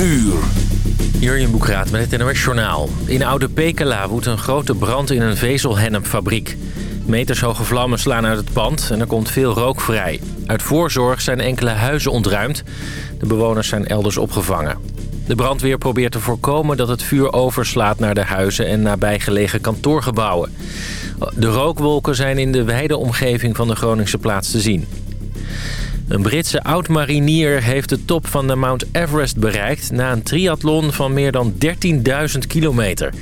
uur. Jurjen Boekraat met het NOS Journaal. In Oude Pekela woedt een grote brand in een vezelhennepfabriek. Metershoge vlammen slaan uit het pand en er komt veel rook vrij. Uit voorzorg zijn enkele huizen ontruimd. De bewoners zijn elders opgevangen. De brandweer probeert te voorkomen dat het vuur overslaat naar de huizen en nabijgelegen kantoorgebouwen. De rookwolken zijn in de wijde omgeving van de Groningse plaats te zien. Een Britse oud-marinier heeft de top van de Mount Everest bereikt... na een triathlon van meer dan 13.000 kilometer.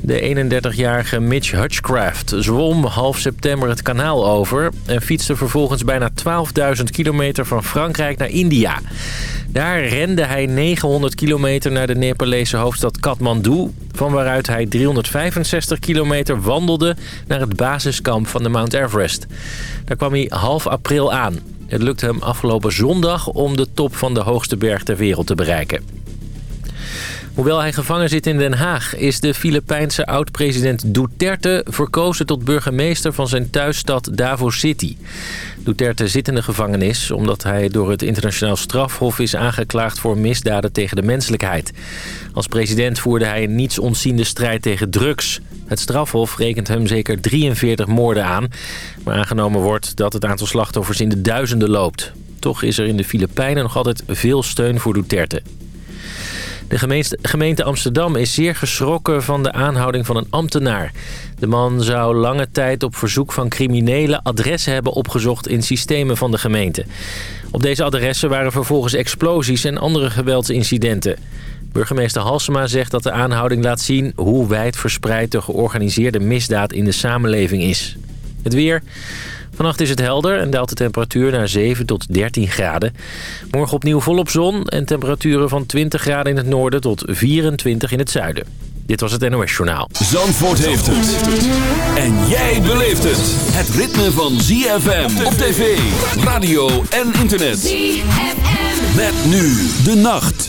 De 31-jarige Mitch Hutchcraft zwom half september het kanaal over... en fietste vervolgens bijna 12.000 kilometer van Frankrijk naar India. Daar rende hij 900 kilometer naar de Nepalese hoofdstad Kathmandu... van waaruit hij 365 kilometer wandelde naar het basiskamp van de Mount Everest. Daar kwam hij half april aan. Het lukte hem afgelopen zondag om de top van de hoogste berg ter wereld te bereiken. Hoewel hij gevangen zit in Den Haag... is de Filipijnse oud-president Duterte verkozen tot burgemeester van zijn thuisstad Davos City. Duterte zit in de gevangenis omdat hij door het internationaal strafhof is aangeklaagd voor misdaden tegen de menselijkheid. Als president voerde hij een niets ontziende strijd tegen drugs. Het strafhof rekent hem zeker 43 moorden aan. Maar aangenomen wordt dat het aantal slachtoffers in de duizenden loopt. Toch is er in de Filipijnen nog altijd veel steun voor Duterte. De gemeente Amsterdam is zeer geschrokken van de aanhouding van een ambtenaar. De man zou lange tijd op verzoek van criminelen adressen hebben opgezocht in systemen van de gemeente. Op deze adressen waren vervolgens explosies en andere geweldsincidenten. Burgemeester Halsema zegt dat de aanhouding laat zien hoe wijd verspreid de georganiseerde misdaad in de samenleving is. Het weer... Vannacht is het helder en daalt de temperatuur naar 7 tot 13 graden. Morgen opnieuw volop zon en temperaturen van 20 graden in het noorden tot 24 in het zuiden. Dit was het NOS Journaal. Zandvoort heeft het. En jij beleeft het. Het ritme van ZFM op tv, radio en internet. ZFM. Met nu de nacht.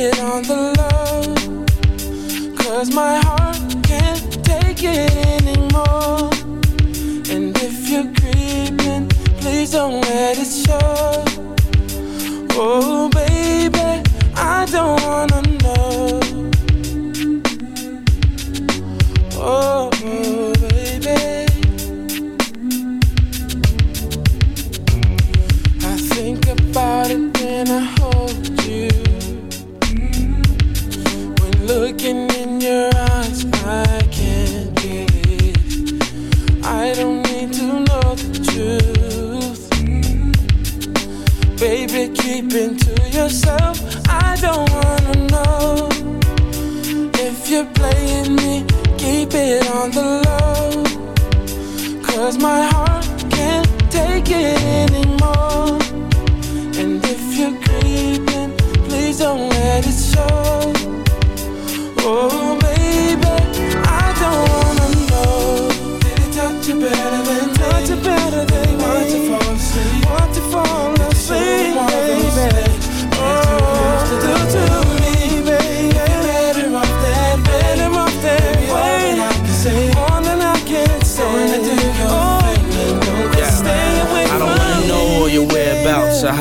it on the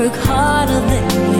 work harder than you